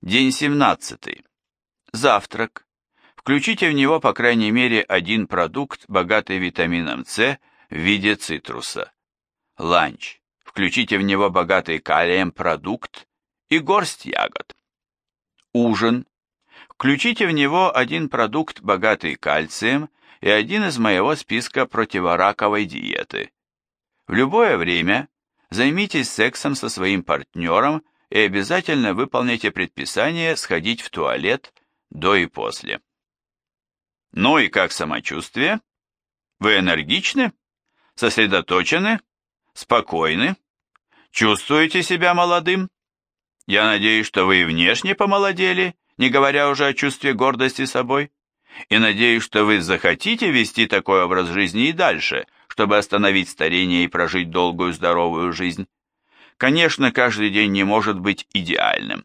День 17. Завтрак. Включите в него по крайней мере один продукт, богатый витамином С в виде цитруса. Ланч. Включите в него богатый калием продукт и горсть ягод. Ужин. Включите в него один продукт, богатый кальцием, и один из моего списка противораковой диеты. В любое время займитесь сексом со своим партнером и обязательно выполните предписание сходить в туалет до и после. Ну и как самочувствие? Вы энергичны? Сосредоточены? Спокойны? Чувствуете себя молодым? Я надеюсь, что вы и внешне помолодели, не говоря уже о чувстве гордости собой. И надеюсь, что вы захотите вести такой образ жизни и дальше, чтобы остановить старение и прожить долгую здоровую жизнь. Конечно, каждый день не может быть идеальным.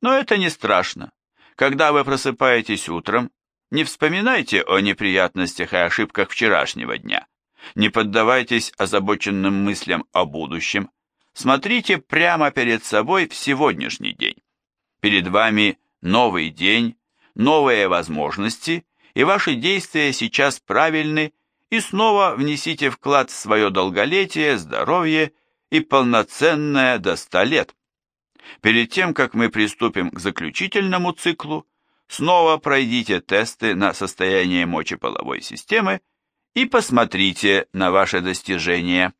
Но это не страшно. Когда вы просыпаетесь утром, не вспоминайте о неприятностях и ошибках вчерашнего дня. Не поддавайтесь озабоченным мыслям о будущем. Смотрите прямо перед собой в сегодняшний день. Перед вами новый день, новые возможности, и ваши действия сейчас правильны, и снова внесите вклад в свое долголетие, здоровье и полноценное до 100 лет. Перед тем, как мы приступим к заключительному циклу, снова пройдите тесты на состояние мочеполовой системы и посмотрите на ваши достижения.